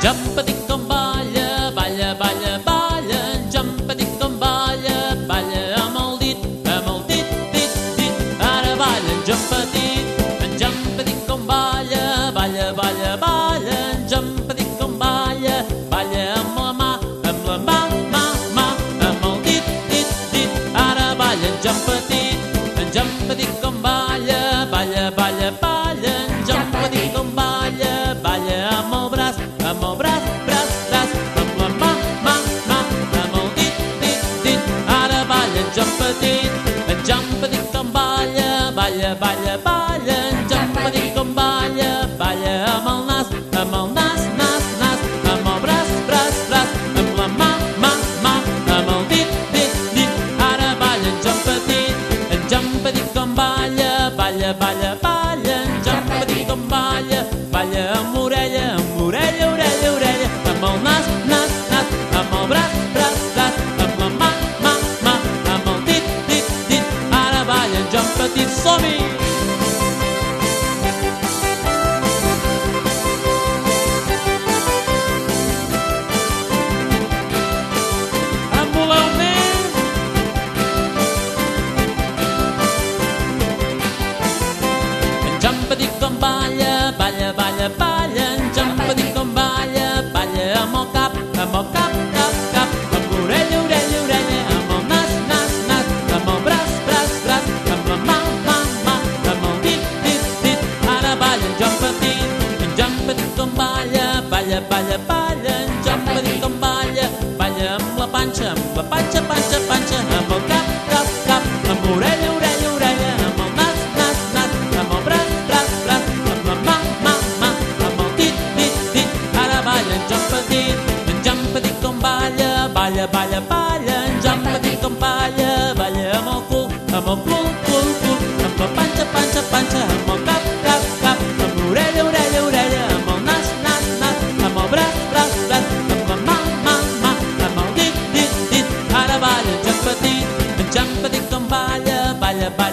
Com balla, balla, balla, balla. Com balla, balla amb el dit, amb el dit, dit, dit. Ara balla en Petit, en com balla, balla, balla, balla. En com balla, balla amb la mà, amb la mà, mà, mà, amb el dit, dit, dit. Ara balla en Petit, en com balla, balla, balla, balla. Balla, balla, balla. En Joan Petit com balla, balla amb el nas, amb el nas, nas, nas, amb el braç, braç, braç, amb la mà, mà, mà, amb el dit, dit, dit. Ara balla en Joan Petit, en Joan Petit com balla, balla, balla, balla. Balla, balla, balla. En Joan Petit com balla, balla amb la panxa, amb la panxa, panxa, panxa. Amb el cap, cap, cap. Amb orella, orella, orella. Amb el nas, nas, nas. Amb el braç, braç, braç. Amb la mà, mà, mà. Amb el dit, dit, dit. Ara balla en Joan Petit. En Joan Petit com balla, balla, balla, balla. En Joan Petit com balla, balla amb el cul, amb el cul.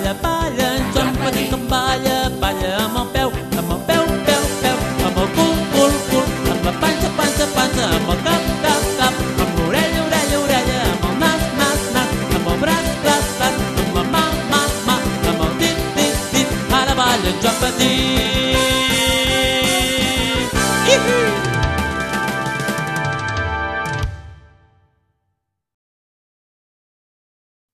balla, balla, en Joan petit em balla, balla amb el peu, amb el peu, peu, peu, amb el cul, cul, cul, amb la panxa, panxa, panxa, amb el cap, cap, cap, amb l'orella, orella, orella, amb el nas, nas, nas, amb el braç, braç, braç, amb la mà, mà, mà, amb el dit, dit, dit, ara balla en Joan petit.